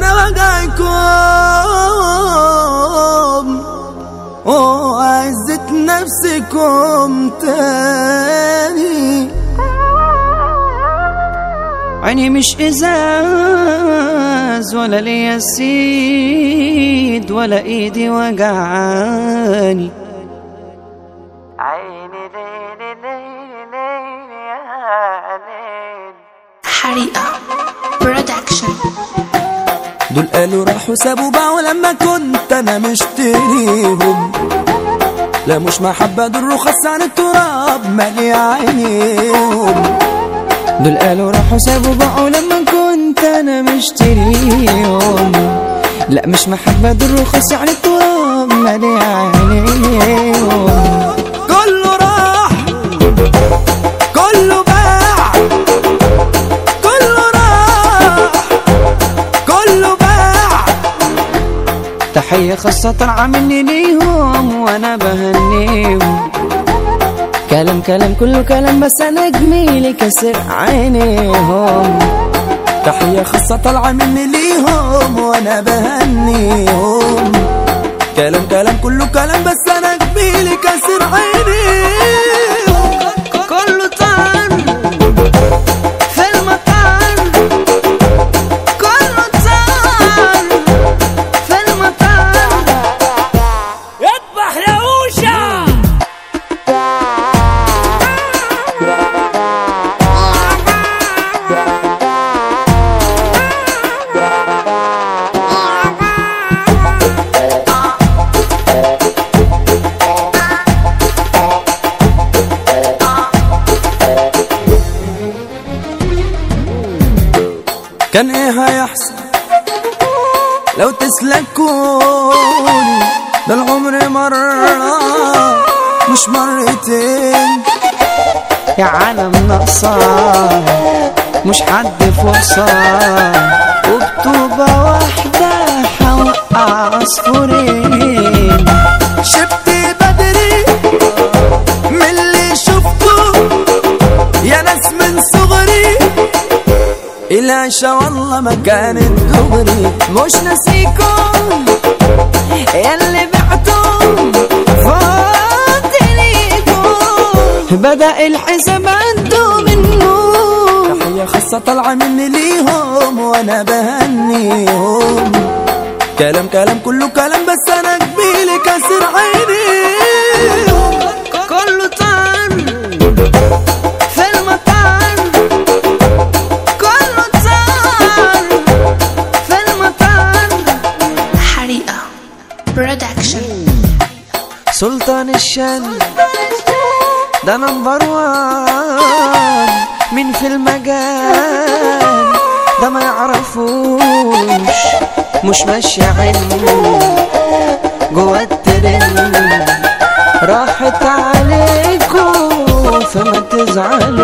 أنا وقعكم. وعزت نفسكم تاني. عيني مش إزاز ولا لي السيد ولا إيدي وقعاني عيني ليلي ليلي دول قالوا راحوا سابوا باعوا لما كنت أنا مشتريهم. لا مش محبة دول رخص عن التراب مالي عينيهم. دول قالوا راحوا سابوا بقوا لما كنت أنا مشتريهم. لا مش محبة دول رخص يعني التراب مالي تحية خاصة طالعة مني ليهم وأنا بهنيهم. كلام كلام كله كلام بس أنا جميلي كسر عينيهم. تحية خاصة طالعة مني ليهم وأنا بهنيهم. كلام كلام كله كلام بس كان إيه هيحصل لو تسلكوني ده العمر مرة مش مرتين. يا عالم ناقصة مش حد فرصة. وبطوبة واحدة حوقع عصفورين العشا والله ما كانت دغري. مش ناسيكم ياللي بعتم فاضليكم. بدأ الحساب عنده منه. تحية خاصة طالعة مني ليهم وأنا بهنيهم. كلام كلام كله كلام بس أنا جميلي production سلطان الشان ده number one مين في المجال ده ما يعرفوش مش ماشي عيني جوا الترند راحت عليكم فما تزعلوا.